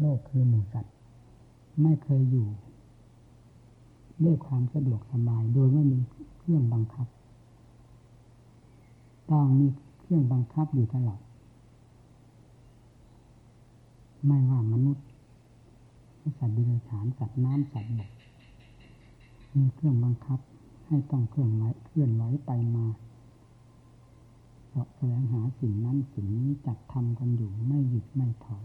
โลกคือหมูสัตว์ไม่เคยอยู่ ด้วยความสะดวกสบายโดยไม่มีเครื่องบังคับ ต้องมีเครื่องบังคับอยู่ตลอดไม่ว่ามนุษย์สัตว์ดิบฉานสัตว์น้ำสัตว์บกมีเครื่องบังคับ ให้ต้องเครื่องไหวเคลื่อนไหวไปมาเสาะแสวงหาสิ่งนั้นสิ่งนี้จัดทำกันอยู่ไม่หยุดไม่ถอย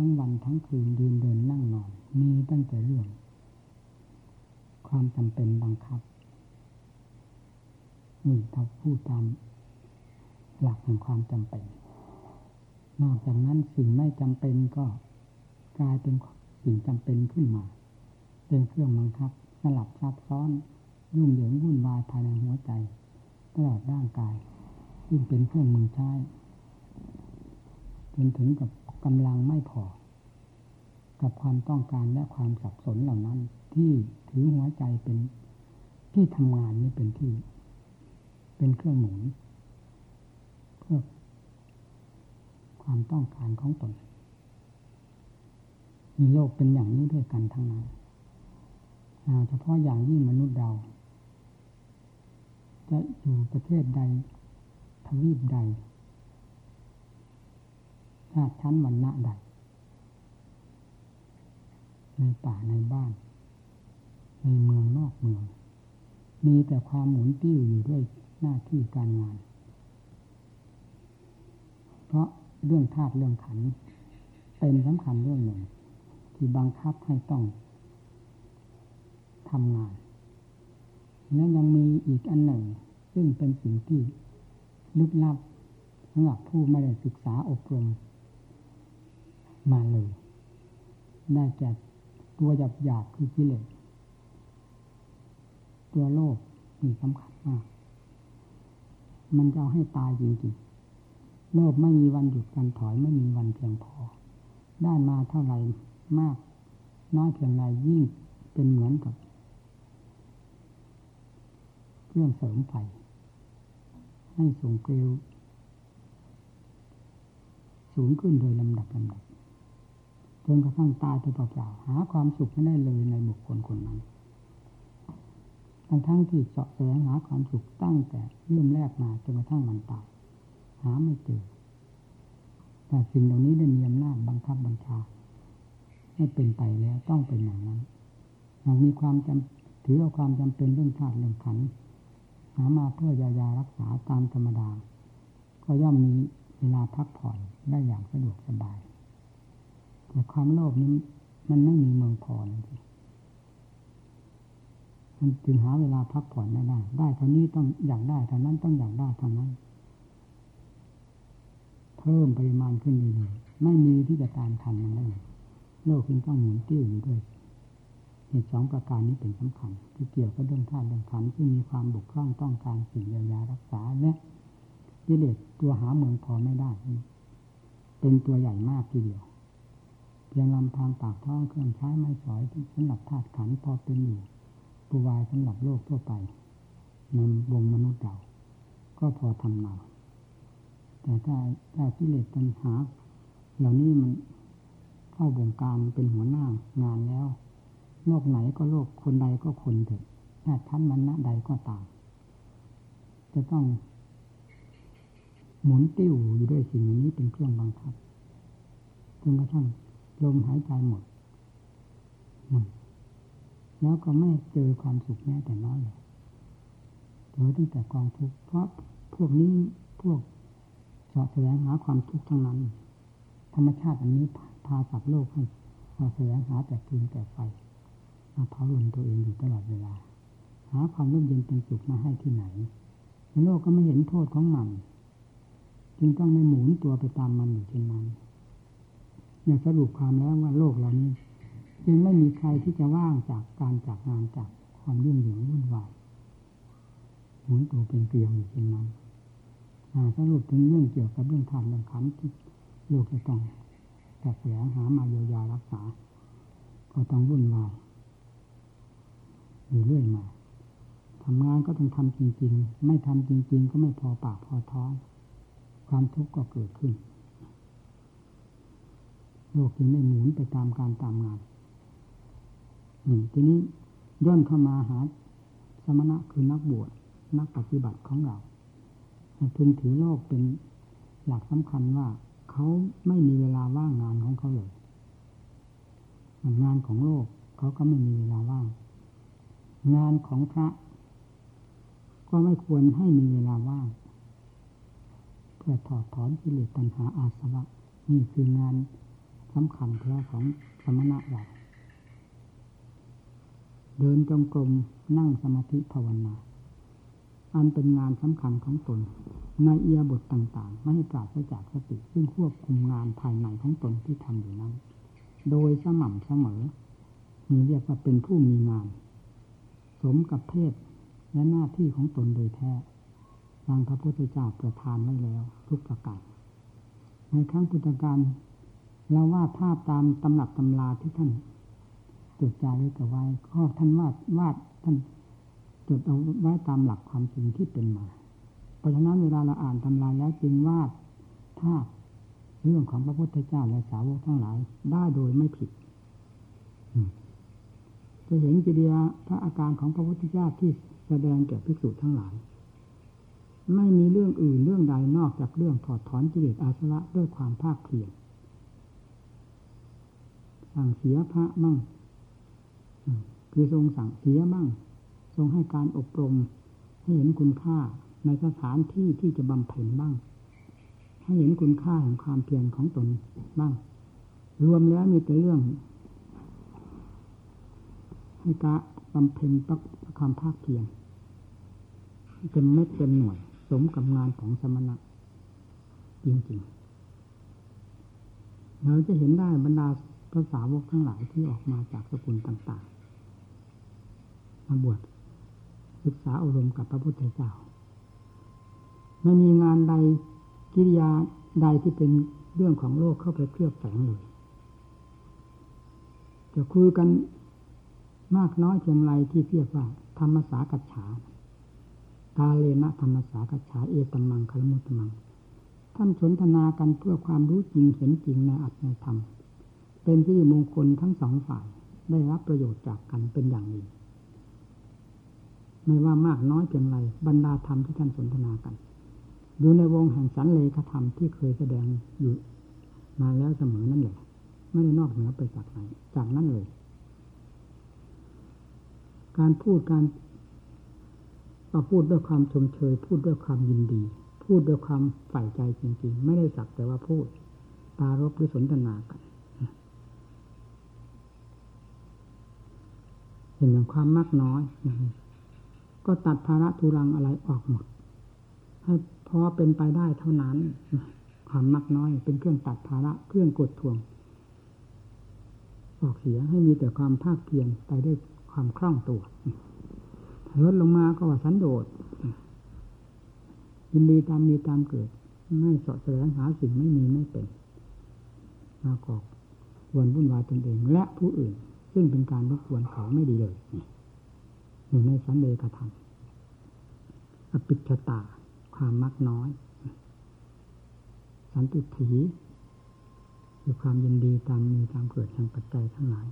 ทั้งวันทั้งคืนยืนเดินนั่งนอน มีตั้งแต่เรื่อง ความจำเป็นบังคับนี่ถ้าพูดตามหลักแห่งความจำเป็น นอกจากนั้นสิ่งไม่จำเป็นก็กลายเป็นสิ่งจำเป็นขึ้นมา เป็นเครื่องบังคับสลับซับซ้อน ยุ่งเหยิงวุ่นวายภายในหัวใจ ตลอดร่างกายยิ่งเป็นเครื่องมือใช้จนถึงกับ กำลังไม่พอ กับความต้องการและความสับสนเหล่านั้น ที่ถือหัวใจเป็นที่ทำงานนี้เป็นที่ เป็นเครื่องหมุนเพื่อความต้องการของตนมีโลกเป็นอย่างนี้ด้วยกันทั้งนั้นเฉพาะอย่างยิ่งมนุษย์เรา จะอยู่ประเทศใดทวีปใด ชาติชั้นวรรณะใด ในป่าในบ้าน ในเมืองนอกเมือง มีแต่ความหมุนติ้วอยู่ด้วยหน้าที่การงาน เพราะเรื่องธาตุเรื่องขัน เป็นสำคัญเรื่องหนึ่ง ที่บังคับให้ต้องทำงานและยังมีอีกอันหนึ่ง ซึ่งเป็นสิ่งที่ลึกลับสำหรับผู้ไม่ได้ศึกษาอบรม มาเลย ได้แก่ตัวหยาบหยาบคือกิเลสตัวโลภมีสำคัญมาก มันจะเอาให้ตายจริงๆ โลภไม่มีวันหยุดกันถอยไม่มีวันเพียงพอ ได้มาเท่าไหร่มาก น้อยเพียงไรยิ่งเป็นเหมือนกับ เครื่องเสริมไฟให้ส่งเกลียวสูงขึ้นโดยลำดับลำดับ จนกระทั่งตายไปเปล่าๆหาความสุขไม่ได้เลยในบุคคลคนนั้นทั้งทั้งที่เจาะแสวงหาความสุขตั้งแต่เริ่มแรกมาจนกระทั่งมันตายหาไม่เจอแต่สิ่งเหล่านี้ได้มีอำนาจบังคับบัญชาให้เป็นไปแล้วต้องเป็นอย่างนั้นหากมีความจำถือเอาความจำเป็นเรื่องธาตุเรื่องขันหามาเพื่อยายารักษาตามธรรมดา ก็ย่อมมีเวลาพักผ่อนได้อย่างสะดวกสบาย แต่ความโลภนี้มันไม่มีเมืองพอเลยมันจึงหาเวลาพักผ่อนไม่ได้ ได้เท่านี้ต้องอยากได้เท่านั้นต้องอยากได้เท่านั้น เพิ่มปริมาณขึ้นเรื่อยๆไม่มีที่จะตามทันมันได้โลกจึงต้องหมุนติ้วอยู่ด้วยเหตุสองประการนี้เป็นสำคัญ ที่เกี่ยวกับเรื่องธาตุเรื่องขันที่มีความบกพร่องต้องการสิ่งเยียวยารักษาและกิเลสตัวหาเมืองพอไม่ได้ เป็นตัวใหญ่มากทีเดียว เพียงลำพังปากท้องเครื่องใช้ไม่สอยสำหรับธาตุขันพอเป็นอยู่ปูวายสำหรับโลกทั่วไปในวงมนุษย์เราก็พอทำนาแต่ถ้าถ้ากิเลสปัญหา เหล่านี้มันเข้าวงการเป็นหัวหน้างานแล้ว โลกไหนก็โลกคนใดก็คนเถอะชาติชั้นมันณะใดก็ตาม จะต้อง หมุนติ้วอยู่ด้วยสิ่งนี้เป็นเครื่องบังคับจนกระทั่ง ลมหายใจหมด แล้วก็ไม่เจอความสุขแม้แต่น้อยเลยเจอตั้งแต่กองทุกข์เพราะพวกนี้พวกเจาะแสวงหาความทุกข์ทั้งนั้น ธรรมชาติอันนี้พาสัตว์โลกให้แสวงหาแต่ฟืนแต่ไฟมาเผาลนตัวเองอยู่ตลอดเวลา หาความร่มเย็นเป็นสุขมาให้ที่ไหนในโลกก็ไม่เห็นโทษของมัน จึงต้องไม่หมุนตัวไปตามมันอยู่เช่นนั้น อย่างสรุปความแล้วว่าโลกเรานี้จึงไม่มีใครที่จะว่างจากการจากงานจากความยุ่งเหยิงวุ่นวายหมุนตัวเป็นเกลียวอยู่เช่นนั้นสรุปถึงเรื่องเกี่ยวกับเรื่องธาตุเรื่องขันที่โลกจะต้องแต่แสวงหามาเยียวยารักษา ก็ต้องวุ่นวายอยู่เรื่อยมาทำงานก็ต้องทำจริง ๆ ไม่ทำจริง ๆ ก็ไม่พอปากพอท้อง ความทุกข์ก็เกิดขึ้น โลกจึงได้หมุนไปตามการตามงานทีนี้ย่นเข้ามาหาสมณะคือนักบวชนักปฏิบัติของเราพึงถือโลกเป็นหลักสำคัญว่าเขาไม่มีเวลาว่างงานของเขาเลยงานของโลกเขาก็ไม่มีเวลาว่าง งานของพระ ก็ไม่ควรให้มีเวลาว่าง เพื่อถอดถอนกิเลสตัณหาอาสวะนี่คืองาน สำคัญแท้ของสมณะเราเดินจงกรมนั่งสมาธิภาวนา อันเป็นงานสำคัญของตน ในเอียบทต่างๆ ไม่ให้ปราศจากสติ ซึ่งควบคุมงานภายในของตนที่ทำอยู่นั้น โดยสม่ำเสมอนี่เรียกว่าเป็นผู้มีงาน สมกับเพศและหน้าที่ของตนโดยแท้ดังพระพุทธเจ้าประทานไว้แล้ว ทุกประการในครั้งพุทธกาล เราวาดภาพตามตำหนักตำราที่ท่านจดจารึกเอาไว้ก็ท่านวาดวาดท่านจดเอาไว้ตามหลักความจริงที่เป็นมา เพราะฉะนั้นเวลาเราอ่านตำราแล้วจึงวาดภาพเรื่องของพระพุทธเจ้าและสาวกทั้งหลาย ได้โดยไม่ผิดจะเห็นกิริยาพระอาการของพระพุทธเจ้าที่แสดงแก่ภิกษุทั้งหลาย ไม่มีเรื่องอื่นเรื่องใดนอกจากเรื่องถอดถอนกิเลสอาสวะด้วยความภาคเพียร สั่งเสียพระมั่งคือทรงสั่งเสียบ้างทรงให้การอบรมให้เห็นคุณค่าในสถานที่ที่จะบำเพ็ญบ้าง ให้เห็นคุณค่าแห่งความเพียรของตนบ้าง รวมแล้วมีแต่เรื่อง ให้กะบำเพ็ญปักความภาคเพียรเป็นเม็ดเป็นหน่วย สมกับงานของสมณะ จริงๆ เราจะเห็นได้บรรดา ภาษาวกทั้งหลายที่ออกมาจากสกุลต่างๆมาบวชศึกษาอารมณ์กับพระพุทธเจ้าไม่มีงานใดกิริยาใดที่เป็นเรื่องของโลกเข้าไปเคลือบแฝงเลยจะคุยกันมากน้อยเพียงไรที่เรียกว่า ธรรมสากัจฉากาเลนะธรรมสากัจฉาเอตมังคารมุตมัง ท่านสนทนากันเพื่อความรู้จริงเห็นจริงในอัตในธรรม เป็นที่มงคลทั้งสองฝ่ายได้รับประโยชน์จากกันเป็นอย่างดีไม่ว่ามากน้อยเพียงไรบรรดาธรรมที่ท่านสนทนากัน อยู่ในวงแห่งสันเลขธรรมที่เคยแสดงอยู่มาแล้วเสมอนั่นแหละ ไม่ได้นอกเหนือไปจากไหนจากนั้นเลย การพูดการเราพูดด้วยความชมเชย พูดด้วยความยินดี พูดด้วยความใฝ่ใจจริง ๆ ไม่ได้สักแต่ว่าพูดปารบหรือสนทนากัน เห็นอย่างความมากน้อย ก็ตัดภาระทุรังอะไรออกหมด ให้พอเป็นไปได้เท่านั้น ความมักน้อยเป็นเครื่องตัดภาระเครื่องกดทวง ออกเสียให้มีแต่ความภาคเพียรไปด้วยความคล่องตัวลดลงมาก็ว่าสันโดษยินดีตามมีตามเกิด ไม่สาะแสวงหาสิ่งไม่มีไม่เป็น มากอกวนวุ่นวายตนเองและผู้อื่น ซึ่งเป็นการรบกวนเขาไม่ดีเลยอยู่ในสันเดกธรรมอปิชตา ความมักน้อย สันตุถีคือความยินดีตามมีตามเกิดแห่งปัจจัยทั้งหลาย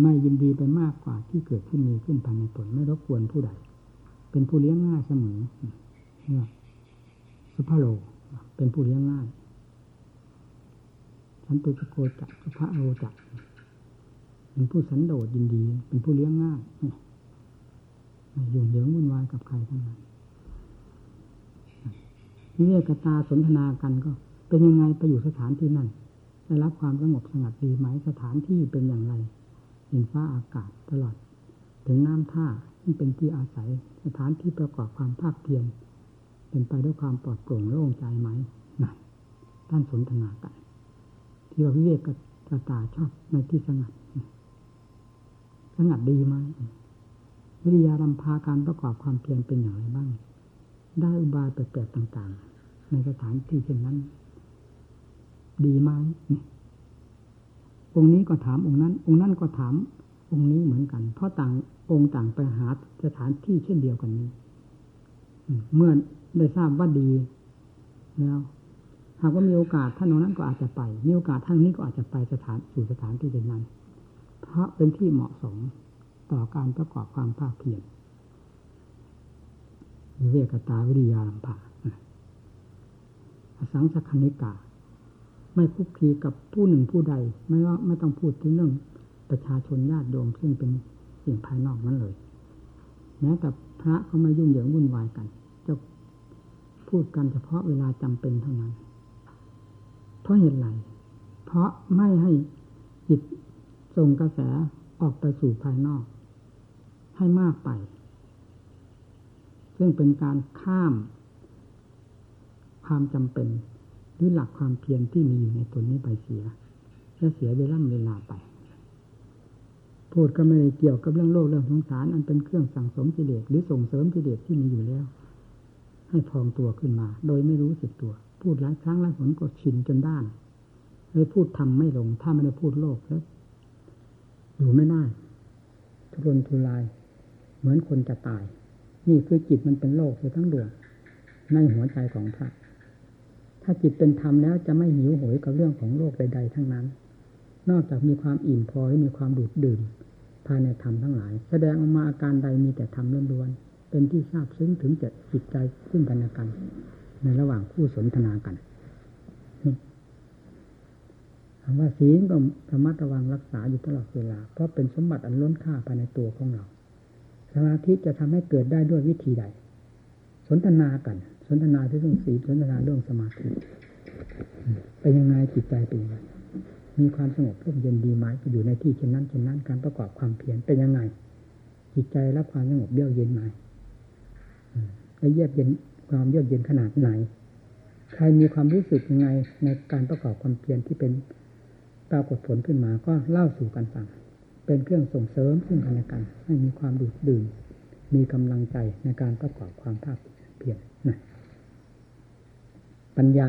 ไม่ยินดีไปมากกว่าที่เกิดขึ้นมีขึ้นภายในตนไม่รบกวนผู้ใด เป็นผู้เลี้ยงง่ายเสมอเนี่ยสุภาโลเป็นผู้เลี้ยงง่ายสันตุจโกจักสุภาโลจัก เป็นผู้สันโดษยินดี เป็นผู้เลี้ยงง่ายไม่ยุ่งเหยิงวุ่นวายกับใครทั้งนั้นนี่เรียกตาสนทนากันก็ เป็นยังไงไปอยู่สถานที่นั่นได้รับความสงบสงัดดีไหมสถานที่เป็นอย่างไรเห็นฟ้าอากาศตลอด ถึงน้ำท่าที่เป็นที่อาศัย สถานที่ประกอบความภาคเพียรเป็นไปด้วยความปลอดโปร่งโล่งใจไหมนั่นท่านสนทนากันที่ว่าวิเวกกตาชอบในที่สงัด สงัดดีไหมวิทยาลำพาการประกอบความเพียรเป็นอย่างไรบ้าง ได้อุบายแปลกๆต่าง ๆ ในสถานที่เช่นนั้น ดีไหมองค์นี้ก็ถามองค์นั้น องค์นั้นก็ถาม องค์นี้เหมือนกัน เพราะต่างองค์ต่างไปหาสถานที่เช่นเดียวกันนี้เมื่อได้ทราบว่าดีแล้วหากว่ามีโอกาสท่านนั้นก็อาจจะไป มีโอกาสท่านนี้ก็อาจจะไปสถานสู่สถานที่เป็นนั้น ราะเป็นที่เหมาะสมต่อการประกอบความภาคเพียรวิเวกตาวิริยาลัมภาอสังสคณิกา ไม่คุกคีกับผู้หนึ่งผู้ใด ไม่ว่าไม่ต้องพูดถึงเรื่องประชาชนญาติโยมซึ่งเป็นสิ่งภายนอกนั้นเลยแม้แต่พระก็ไม่ยุ่งเหยิงวุ่นวายกันจะพูดกันเฉพาะเวลาจำเป็นเท่านั้น เพราะเหตุไรเพราะไม่ให้จิต ส่งกระแสออกไปสู่ภายนอก ให้มากไป ซึ่งเป็นการข้าม ความจำเป็นหรือหลักความเพียรที่มีอยู่ในตนนี้ไปเสียและเสียเวลาเวลาไปพูดก็ไม่ได้เกี่ยวกับเรื่องโลกเรื่องสงสารอันเป็นเครื่องสั่งสมกิเลสหรือส่งเสริมกิเลสที่มีอยู่แล้ว ให้พองตัวขึ้นมา โดยไม่รู้สึกตัว พูดหลายครั้งหลายผลก็ชินจนด้านเลยพูดทำไม่ลง ถ้าไม่ได้พูดโลกแล้ว อยู่ไม่ได้ทุรนทุราย เหมือนคนจะตาย นี่คือจิตมันเป็นโลกเลยทั้งดวงในหัวใจของพระ ถ้าจิตเป็นธรรมแล้วจะไม่หิวโหยกับเรื่องของโลกใดๆทั้งนั้น นอกจากมีความอิ่มพอและมีความดูดดื่มภายในธรรมทั้งหลาย แสดงออกมาอาการใดมีแต่ธรรมล้วนๆเป็นที่ทราบซึ้งถึงจะจิตใจซึ่งกันและกัน ในระหว่างผู้สนทนากัน คำว่าศีลก็ระมัดระวังรักษาอยู่ตลอดเวลา เพราะเป็นสมบัติอันล้นค่าภายในตัวของเรา สมาธิจะทำให้เกิดได้ด้วยวิธีใด สนทนากัน สนทนาเรื่องศีลสนทนาเรื่องสมาธิเป็นยังไงจิตใจเป็นยังไงมีความสงบร่มเย็นดีไหมอยู่ในที่เช่นนั้นเช่นนั้นการประกอบความเพียรเป็นยังไง จิตใจรับความสงบเยือกเย็นไหมและเยือกเย็นความเยือกเย็นขนาดไหน ใครมีความรู้สึกยังไงในการประกอบความเพียรที่เป็น ปรากฏผลขึ้นมาก็เล่าสู่กันฟัง เป็นเครื่องส่งเสริมซึ่งกันและกัน ให้มีความดูดดื่ม มีกำลังใจในการประกอบความภาคเพียรนะปัญญา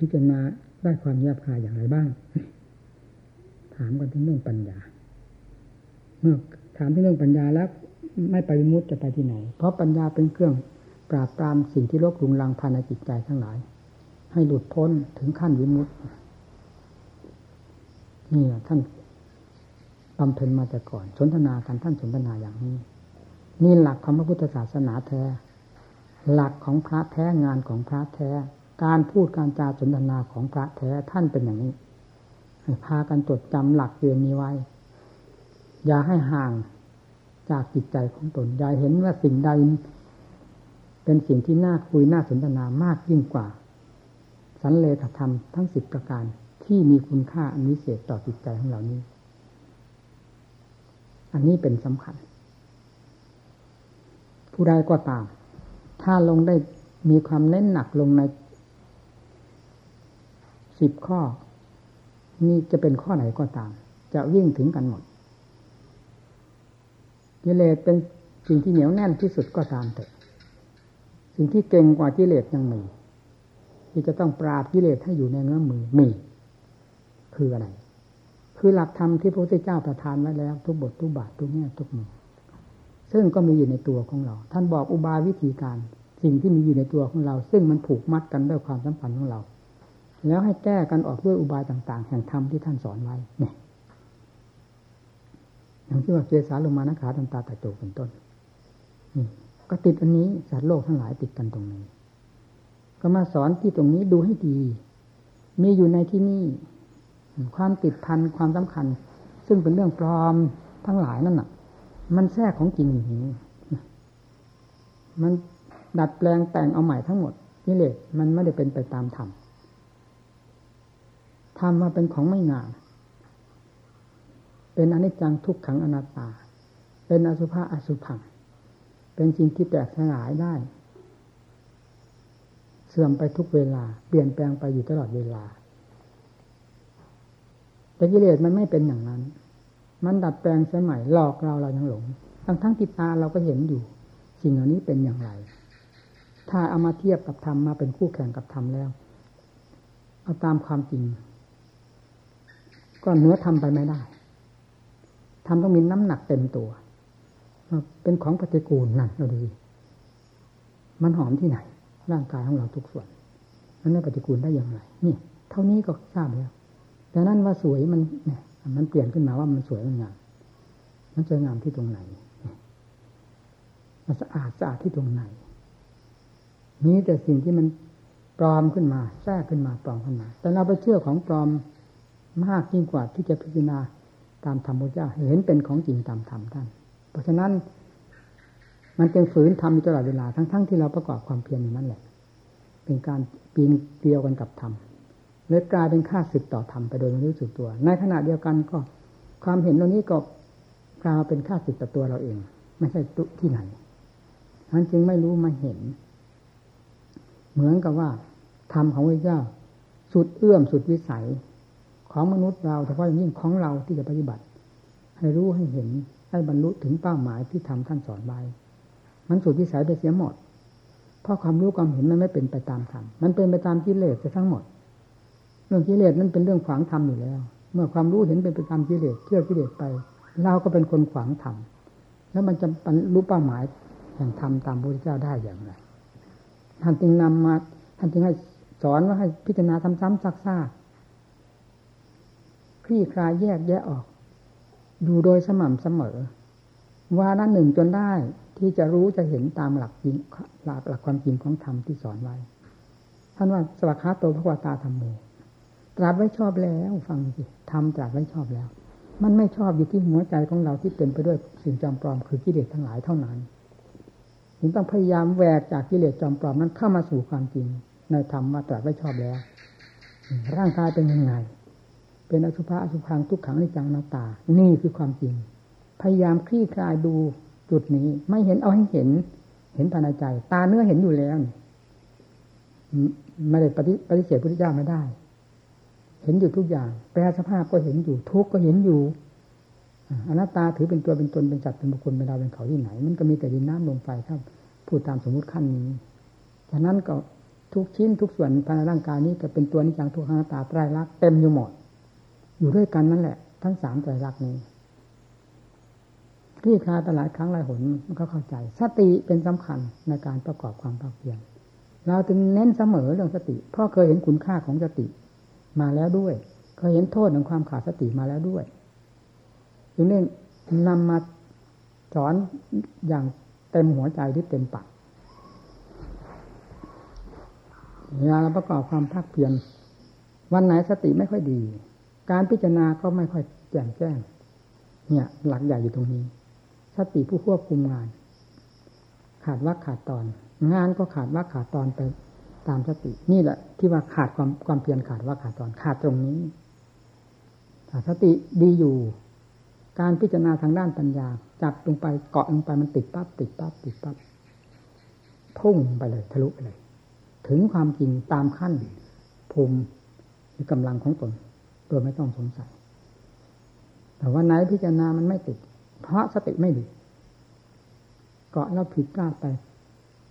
พิจารณาได้ความแยบคายอย่างไรบ้าง ถามกันถึงเรื่องปัญญา เมื่อถามถึงเรื่องปัญญาแล้วไม่ไปมุตจะไปที่ไหน เพราะปัญญาเป็นเครื่องปราบปรามสิ่งที่โลกลุงลังภายในจิตใจทั้งหลาย ให้หลุดพ้นถึงขั้นวิมุตติ นี่ท่านบำเพ็ญมาแต่ก่อน สนทนากันท่านสนทนาอย่างนี้ นี่หลักของพระพุทธศาสนาแท้ หลักของพระแท้งานของพระแท้ การพูดการจาสนทนาของพระแท้ท่านเป็นอย่างนี้พากันจดจำหลักเรียนนี้ไว้ อย่าให้ห่างจากจิตใจของตนอย่าเห็นว่าสิ่งใด เป็นสิ่งที่น่าคุยน่าสนทนามากยิ่งกว่า สันเลขธรรมทั้งสิบประการ ที่มีคุณค่าอันวิเศษต่อจิตใจของเรานี้ อันนี้เป็นสำคัญ ผู้ใดก็ตาม ถ้าลงได้มีความเน้นหนักลงในสิบข้อ นี่จะเป็นข้อไหนก็ตาม จะวิ่งถึงกันหมดกิเลสเป็นสิ่งที่เหนียวแน่นที่สุดก็ตามเถอะ สิ่งที่เก่งกว่ากิเลสยังมีที่จะต้องปราบกิเลสให้อยู่ในเงื้อมือมี คืออะไร คือหลักธรรมที่พระพุทธเจ้าประทานไว้แล้ว ทุกบททุกบาททุกแง่ทุกมุมซึ่งก็มีอยู่ในตัวของเรา ท่านบอกอุบายวิธีการ สิ่งที่มีอยู่ในตัวของเรา ซึ่งมันผูกมัดกันด้วยความสัมพันธ์ของเรา แล้วให้แก้กันออกด้วยอุบายต่าง ๆ แห่งธรรมที่ท่านสอนไว้เนี่ยอย่างที่ว่าเจสาลงมานะขาตันตาตะโจเป็นต้นนี่ก็ติดอันนี้สัตว์โลกทั้งหลายติดกันตรงนี้ ก็มาสอนที่ตรงนี้ดูให้ดี มีอยู่ในที่นี่ ความติดพันความสำคัญ ซึ่งเป็นเรื่องปลอมทั้งหลายนั่นน่ะ มันแทรกของจริงอย่างนี้มันดัดแปลงแต่งเอาใหม่ทั้งหมดนี่เลยมันไม่ได้เป็นไปตามธรรมธรรมมาเป็นของไม่งามเป็นอนิจจังทุกขังอนัตตา เป็นอสุภะอสุพัง เป็นสิ่งที่แตกสลายได้ เสื่อมไปทุกเวลา เปลี่ยนแปลงไปอยู่ตลอดเวลา แต่กิเลสมันไม่เป็นอย่างนั้น มันดัดแปลงสมัยหลอกเราเรายังหลง ทั้งทั้งติดตาเราก็เห็นอยู่ สิ่งเหล่านี้เป็นอย่างไร ถ้าเอามาเทียบกับธรรมมาเป็นคู่แข่งกับธรรมแล้ว เอาตามความจริง ก็เนื้อทำไปไม่ได้ทำต้องมีน้ำหนักเต็มตัว เป็นของปฏิกูลนั่นเราดูมันหอมที่ไหน ร่างกายของเราทุกส่วน มันไม่ปฏิกูลได้อย่างไร นี่ เท่านี้ก็ทราบแล้ว แต่นั้นว่าสวยมันเนี่ยมันเปลี่ยนขึ้นมาว่ามันสวยมันงาม มันจะงามที่ตรงไหน มันสะอาดสะอาดที่ตรงไหน นี้แต่สิ่งที่มันปลอมขึ้นมา แทรกขึ้นมาปลอมขึ้นมา แต่เราไปเชื่อของปลอมมากยิ่งกว่าที่จะพิจารณาตามธรรมพระเจ้าเห็นเป็นของจริงตามธรรมท่าน เพราะฉะนั้น มันเป็นฝืนทำอยู่ตลอดเวลาทั้งๆทที่เราประกอบความเพียรอยู่นั่นแหละ เป็นการปีนเดียวกันกับธรรม เลยกลายเป็นค่าศึกต่อธรรมไปโดยไม่รู้สึกตัว ในขณะเดียวกันก็ความเห็นเหล่านี้ก็กลายเป็นค่าศึกต่อตัวเราเอง ไม่ใช่ตุที่ไหนนั้นจึงไม่รู้มาเห็น เหมือนกับว่าธรรมของพระเจ้า สุดเอื้อมสุดวิสัยของมนุษย์เราเฉพาะอย่างยิ่งของเราที่จะปฏิบัติ ให้รู้ให้เห็นให้บรรลุถึงเป้าหมายที่ทำท่านสอนไว้มันสุดวิสัยไปเสียหมด เพราะความรู้ความเห็นมันไม่เป็นไปตามธรรม มันเป็นไปตามกิเลสทั้งหมด รื่องกิเลสนั้นเป็นเรื่องขวางธรรมอยู่แล้ว เมื่อความรู้เห็นเป็นไปตามกิเลสเชื่อกิเลสไปเราก็เป็นคนขวางธรรมแล้วมันจะบรรลุเป้าหมายแห่งธรรมตามพระพุทธเจ้าได้อย่างไรท่านจึงนำมาท่านจึงให้สอนว่าให้พิจารณาซ้ำๆซักๆคลี่คลายแยกแยะออก ดูโดยสม่ำเสมอ ว่านั้นหนึ่งจนได้ที่จะรู้จะเห็นตามหลักจริงหลักหลักความจริงของธรรมที่สอนไว้ ท่านว่าสวัสดิ์โตพระวตาธรรมโม ตรัสไว้ชอบแล้วฟังสิทำตรัสไว้ชอบแล้ว มันไม่ชอบอยู่ที่หัวใจของเราที่เต็มไปด้วยสิ่งจอมปลอมคือกิเลสทั้งหลายเท่านั้นจึงต้องพยายามแหวกจากกิเลสจอมปลอมนั้นเข้ามาสู่ความจริงในธรรมมาตรัสไว้ชอบแล้ว ร่างกายเป็นยังไง เป็นอสุภะอสุพังทุกขังในจังนาตา นี่คือความจริง พยายามคลี่คลายดูจุดนี้ ไม่เห็นเอาให้เห็น เห็นภายในใจ ตาเนื้อเห็นอยู่แล้วไม่ได้ปฏิเสธพระพุทธเจ้าไม่ได้ เห็นอยู่ทุกอย่าง แปลสภาพก็เห็นอยู่ ทุกก็เห็นอยู่อนัตตาถือเป็นตัวเป็นตนเป็นจัตเป็นบุคคลเป็นดาวเป็นเขาที่ไหน มันก็มีแต่ดินน้ำลมไฟครับพูดตามสมมุติขั้นนี้ฉะนั้นก็ทุกชิ้นทุกส่วนภายในร่างกายนี้ก็เป็นตัวนิจังทุกขังตาไตรลักษณ์เต็มอยู่หมดอยู่ด้วยกันนั่นแหละ ทั้งสามไตรลักษณ์นี้ที่คาตลาดครั้งหลายหนมันก็เข้าใจ สติเป็นสำคัญในการประกอบความภาคเพียรเราจึงเน้นเสมอเรื่องสติ เพราะเคยเห็นคุณค่าของสติ มาแล้วด้วยเคยเห็นโทษของความขาดสติมาแล้วด้วยจึงได้นำมาสอนอย่างเต็มหัวใจที่เต็มปากเวลาเราประกอบความภาคเพียรวันไหนสติไม่ค่อยดี การพิจารณาก็ไม่ค่อยแจ่มแจ้ง เนี่ย หลักใหญ่อยู่ตรงนี้ สติผู้ควบคุมงาน ขาดว่าขาดตอน งานก็ขาดว่าขาดตอนไป ตามสติ นี่แหละ ที่ว่าขาดความความเพียรขาดว่าขาดตอนขาดตรงนี้ถ้าสติดีอยู่ การพิจารณาทางด้านปัญญา จับลงไปเกาะลงไปมันติดปั๊บติดปั๊บติดปั๊บพุ่งไปเลย ทะลุไปเลย ถึงความจริงตามขั้นภูมิหรือกำลังของตนโดยไม่ต้องสงสัย แต่ว่าไหนพิจารณามันไม่ติด เพราะสติไม่ดี เกาะแล้วผิดพลาดไป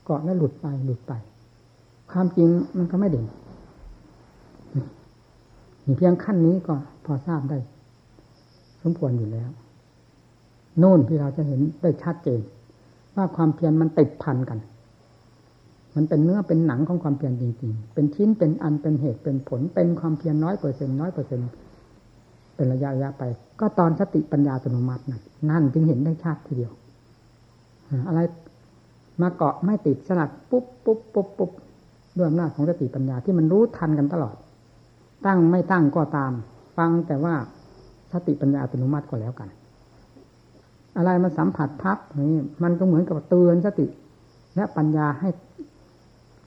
เกาะแล้วหลุดไปหลุดไป ความจริงมันก็ไม่เด่นเพียงขั้นนี้ก็พอทราบได้ สมควรอยู่แล้วโน่นที่เราจะเห็นได้ชัดเจน ว่าความเพียรมันติดพันกัน มันเป็นเนื้อเป็นหนังของความเพียรจริงๆ เป็นชิ้นเป็นอันเป็นเหตุเป็นผล เป็นความเพียรน้อยเปอร์เซ็นต์น้อยเปอร์เซ็นต์เป็นระยะระยะไป ก็ตอนสติปัญญาอัตโนมัตินั่นนั่นจึงเห็นได้ชัดทีเดียวอะไรมาเกาะไม่ติดสลัดปุ๊บปุ๊บปุ๊บปุ๊บ ด้วยอำนาจของสติปัญญาที่มันรู้ทันกันตลอด ตั้งไม่ตั้งก็ตาม ฟังแต่ว่าสติปัญญาอัตโนมัติก็แล้วกัน อะไรมาสัมผัสพับนี่มันก็เหมือนกับเตือนสติ และปัญญาให้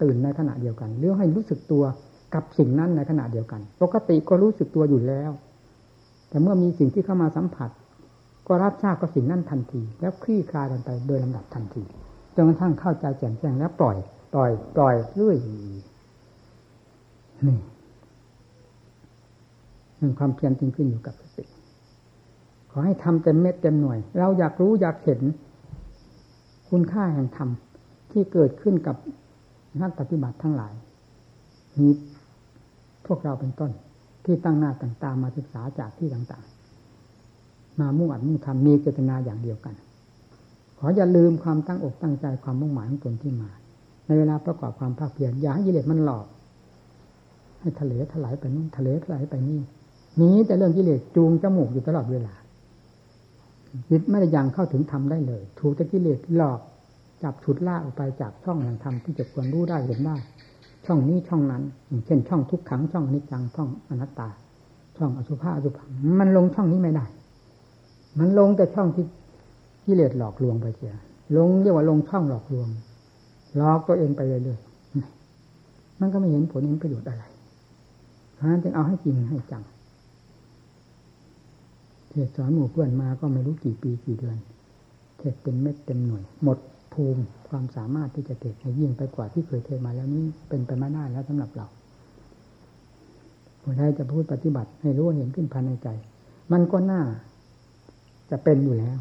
ตื่นในขณะเดียวกันหรือให้รู้สึกตัวกับสิ่งนั้นในขณะเดียวกัน ปกติก็รู้สึกตัวอยู่แล้ว แต่เมื่อมีสิ่งที่เข้ามาสัมผัส ก็รับทราบกับสิ่งนั้นทันที แล้วคลี่คลายกันไปโดยลำดับทันทีจนกระทั่งเข้าใจแจ่มแจ้งแล้วปล่อย ปล่อยปล่อยเรื่อยนี่นึ่งความเพียรจริงขึ้นอยู่กับสติขอให้ทำเต็มเม็ดเต็มหน่วย เราอยากรู้อยากเห็น คุณค่าแห่งธรรมที่เกิดขึ้นกับนักปฏิบัติทั้งหลายมีพวกเราเป็นต้น ที่ตั้งหน้าตั้งตามาศึกษาจากที่ต่างๆ มามุ่งอัดมุ่งทำมีเจตนาอย่างเดียวกัน ขออย่าลืมความตั้งอกตั้งใจความมุ่งหมายของตนที่มา ในเวลาประกอบความภาคเพียรอย่าให้ยิเลสมันหลอก ให้ทะเลถลายไปนู่นทะเลถลายไปนี่นี้แต่เรื่องกิเลสจูงจมูกอยู่ตลอดเวลาจิตไม่ได้ยังเข้าถึงธรรมได้เลย ถูกแต่กิเลสหลอกจับฉุดล่าออกไปจากช่องแห่งธรรมที่จะควรรู้ได้เห็นได้ช่องนี้ช่องนั้นเช่นช่องทุกขังช่องอนิจจังช่องอนัตตา ช่องอสุภะอสุพังมันลงช่องนี้ไม่ได้ มันลงแต่ช่องที่กิเลสหลอกลวงไปเสียลงเรียกว่าลงช่องหลอกลวง ลอกตัวเองไปเรื่อยมันก็ไม่เห็นผลเห็นประโยชน์อะไรเพราะนั้นจึงเอาให้จริงให้จังเทศสอนหมู่เพื่อนมาก็ไม่รู้กี่ปีกี่เดือน เทศเป็นเม็ดเต็มหน่วย หมดภูมิความสามารถที่จะเทศให้ยิ่งไปกว่าที่เคยเทศมาแล้วนี้เป็นไปไม่ได้แล้วสำหรับเราผู้ใดจะพูดปฏิบัติ ให้รู้เห็นขึ้นภายในใจ มันก็น่าจะเป็นอยู่แล้ว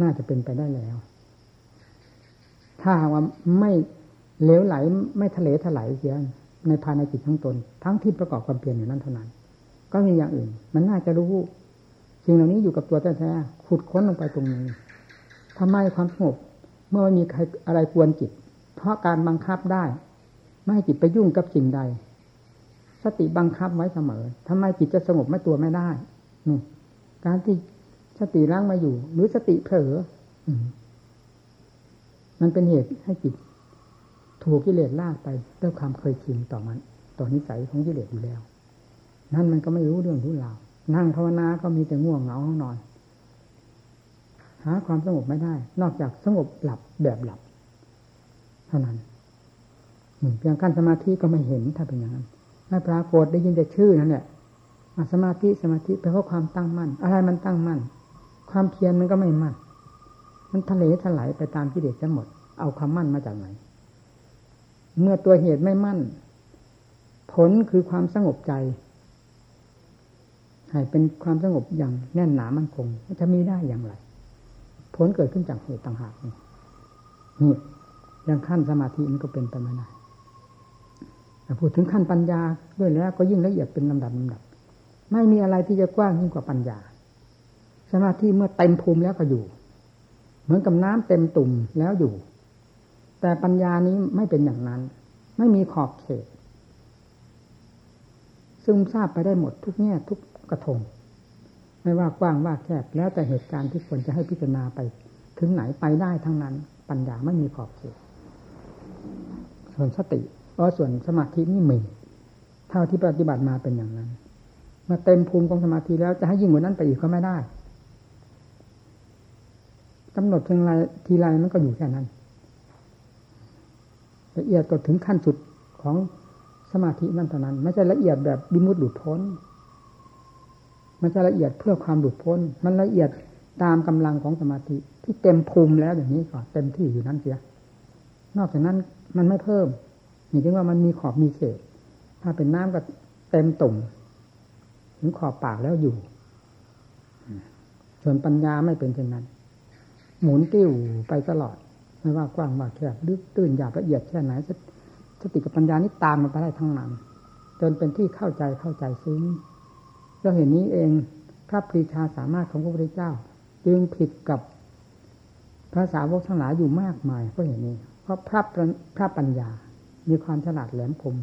น่าจะเป็นไปได้แล้ว ถ้าว่าไม่เหลวไหล ไม่ทะเลถลายเสียในภายในจิตทั้งตน ทั้งที่ประกอบความเปลี่ยนอยู่นั้นเท่านั้น ก็มีอย่างอื่น มันน่าจะรู้สิ่งเหล่านี้อยู่กับตัวแท้ๆขุดค้นลงไปตรงนี้ทำไมความสงบเมื่อไม่มีใครอะไรกวนจิต เพราะการบังคับได้ ไม่ให้จิตไปยุ่งกับสิ่งใด สติบังคับไว้เสมอทำไมจิตจะสงบไม่ตัวไม่ได้นี่การที่สติล้างมาอยู่ หรือสติเผลอ มันเป็นเหตุให้จิตถูกกิเลสลากไปด้วยความเคยชินต่อมัน ต่อนิสัยของกิเลสอยู่แล้ว นั่นมันก็ไม่รู้เรื่องรู้ราวนั่งภาวนาก็มีแต่ง่วงเหงาห้องนอน หาความสงบไม่ได้ นอกจากสงบหลับแบบหลับ เท่านั้นเพียงขั้นสมาธิก็ไม่เห็นถ้าเป็นอย่างนั้นไม่ปรากฏได้ยินแต่ชื่อนั่นแหละสมาธิสมาธิแปลว่าความตั้งมั่น อะไรมันตั้งมั่น ความเพียรมันก็ไม่มั่น มันทะเลถลายไปตามกิเลสทั้งหมด เอาความมั่นมาจากไหน เมื่อตัวเหตุไม่มั่น ผลคือความสงบใจให้เป็นความสงบอย่างแน่นหนามั่นคงจะมีได้อย่างไร ผลเกิดขึ้นจากเหตุต่างหากนี่นี่อย่างขั้นสมาธิมันก็เป็นไปไม่ได้แต่พูดถึงขั้นปัญญาด้วยแล้ว ก็ยิ่งละเอียดเป็นลำดับลำดับ ไม่มีอะไรที่จะกว้างยิ่งกว่าปัญญา สมาธิเมื่อเต็มภูมิแล้วก็อยู่ เหมือนกับน้ำเต็มตุ่มแล้วอยู่ แต่ปัญญานี้ไม่เป็นอย่างนั้น ไม่มีขอบเขต ซึมซาบไปได้หมดทุกแง่ทุกกระทง ไม่ว่ากว้างว่าแคบแล้วแต่เหตุการณ์ที่ควรจะให้พิจารณาไป ถึงไหนไปได้ทั้งนั้น ปัญญาไม่มีขอบเขต ส่วนสติเพราะส่วนสมาธินี่มีเท่าที่ปฏิบัติมาเป็นอย่างนั้นมาเต็มภูมิของสมาธิแล้วจะให้ยิ่งกว่านั้นไปอีกก็ไม่ได้ กำหนดเพียงไรทีไรมันก็อยู่แค่นั้นละเอียดก็ถึงขั้นสุดของสมาธินั่นเท่านั้น ไม่ใช่ละเอียดแบบบิมุดหลุดพ้นมันจะละเอียดเพื่อความหลุดพ้น มันละเอียดตามกำลังของสมาธิที่เต็มภูมิแล้วอย่างนี้ก่อนเต็มที่อยู่นั้นเสีย นอกจากนั้นมันไม่เพิ่มนี่ถึงว่ามันมีขอบมีเศษถ้าเป็นน้ำก็เต็มตุ่มถึงขอบปากแล้วอยู่ ส่วนปัญญาไม่เป็นเช่นนั้น หมุนติ้วไปตลอด ไม่ว่ากว้างว่าแคบลึกตื้นหยาบละเอียดแค่ไหนสติกับปัญญานี่ตามมาไปได้ทั้งนั้นจนเป็นที่เข้าใจเข้าใจซึ้งเราเห็นนี้เองพระปรีชาสามารถของพระพุทธเจ้า จึงผิดกับพระสาวกทั้งหลายอยู่มากมายก็เห็นนี้ เพราะพระพระปัญญา มีความฉลาดแหลมคม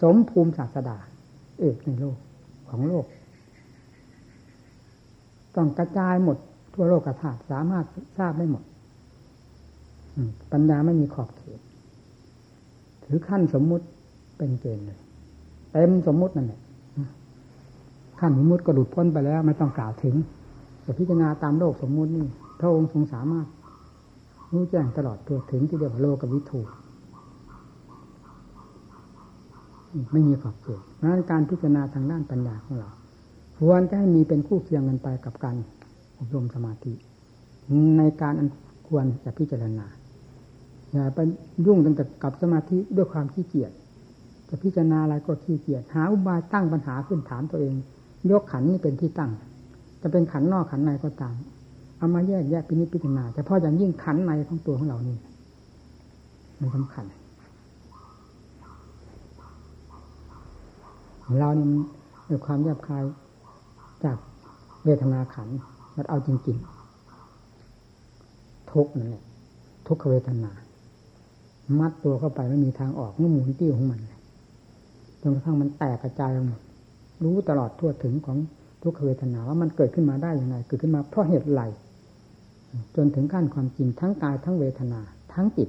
สมภูมิศาสดา เอกในโลกของโลก ต้องกระจายหมด ทั่วโลกกระถาสามารถทราบได้หมดปัญญาไม่มีขอบเขตถือขั้นสมมุติเป็นเกณฑ์เลยเต็มสมมุตินั่นแหละขั้นสมมุติก็หลุดพ้นไปแล้ว ไม่ต้องกล่าวถึงแต่พิจารณาตามโลกสมมุตินี่พระองค์ทรงสามารถรู้แจ้งตลอดตัวถึงที่เรียกว่าโลกกับวิถูไม่มีขอบเขตนั้นการพิจารณาทางด้านปัญญาของเราควรจะให้มีเป็นคู่เคียงกันไปกับการ อบรมสมาธิ ในการอันควรจะพิจารณาอย่าไปยุ่งตั้งแต่กับสมาธิด้วยความขี้เกียจจะพิจารณาอะไรก็ขี้เกียจหาอุบายตั้งปัญหาขึ้นถามตัวเอง ยกขันนี่เป็นที่ตั้ง จะเป็นขันนอกขันในก็ตามเอามาแยกแยกพินิจพิจารณาแต่พออย่างยิ่งขันในของตัวของเรานี่มันสำคัญ เรานี่มีความแยบคายจากเวทนาขัน มันเอาจริง ๆ ทุกนั่นแหละทุกขเวทนา มัดตัวเข้าไปไม่มีทางออกมันหมุนติ้วของมันจนกระทั่งมันแตกกระจายออกหมดรู้ตลอดทั่วถึงของทุกขเวทนาว่ามันเกิดขึ้นมาได้อยังไงเกิดขึ้นมาเพราะเหตุไรจนถึงขั้นความจริงทั้งกายทั้งเวทนา ทั้งจิต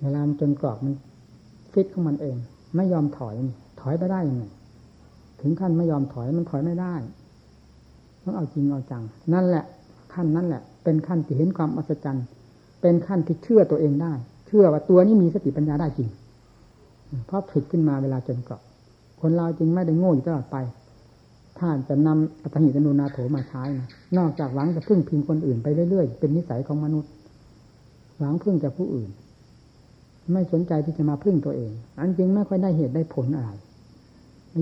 เวลามันจนกรอบมัน ฟิตของมันเอง ไม่ยอมถอย ถอยไปได้ยังไง ถึงขั้นไม่ยอมถอยมันถอยไม่ได้ต้องเอาจริงเอาจัง นั่นแหละ ขั้นนั้นแหละ เป็นขั้นที่เห็นความอัศจรรย์ เป็นขั้นที่เชื่อตัวเองได้ เชื่อว่าตัวนี้มีสติปัญญาได้จริงเพราะผิดขึ้นมาเวลาจนกรอบคนเราจริงไม่ได้โง่อยู่ตลอดไปถ้าจะนำอัตหิตนุนาโถมาใช้นะนอกจากหวังจะพึ่งพิงคนอื่นไปเรื่อยๆ เป็นนิสัยของมนุษย์ หวังพึ่งจากผู้อื่น ไม่สนใจที่จะมาพึ่งตัวเอง อันจริงไม่ค่อยได้เหตุได้ผลอะไร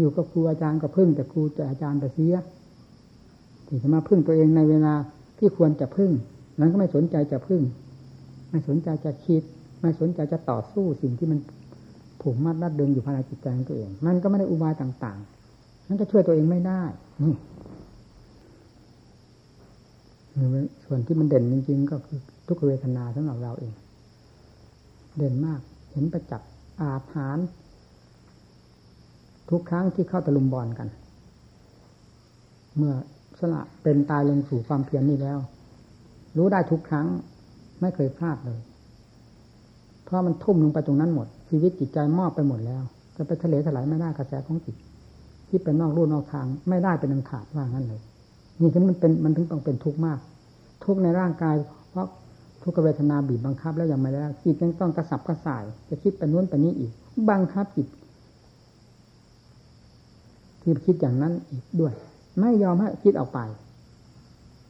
อยู่กับครูอาจารย์ก็พึ่งแต่ครูแต่อาจารย์แต่เสียที่จะมาพึ่งตัวเองในเวลาที่ควรจะพึ่ง นั้นก็ไม่สนใจจะพึ่ง ไม่สนใจจะคิด ไม่สนใจจะต่อสู้สิ่งที่มันผูกมัดรัดดึงอยู่ภายในจิตใจของตัวเอง มันก็ไม่ได้อุบายต่างๆมันก็ช่วยตัวเองไม่ได้นี่ส่วนที่มันเด่นจริง ๆ ก็คือทุกเวทนาสำหรับเราเอง เด่นมาก เห็นประจักษ์อาหาร ทุกครั้งที่เข้าตะลุมบอลกัน เมื่อสละเป็นตายลงสู่ความเพียรนี้แล้ว รู้ได้ทุกครั้งไม่เคยพลาดเลย เพราะมันทุ่มลงไปตรงนั้นหมด ชีวิตจิตใจมอบไปหมดแล้ว จะไปทะเลถลายไม่ได้กระแสของจิตที่เป็นนอกรูนอกทาง ไม่ได้เป็นอันขาดว่างั้นเลย นี่ถึงมันเป็นมันถึงต้องเป็นทุกข์มาก ทุกข์ในร่างกาย เพราะทุกขเวทนาบีบบังคับแล้วยังไม่ได้จิตยังต้องกระสับกระส่าย จะคิดไปนู้นไปนี้อีก บังคับจิต ที่คิดอย่างนั้นอีกด้วย ไม่ยอมให้คิดออกไป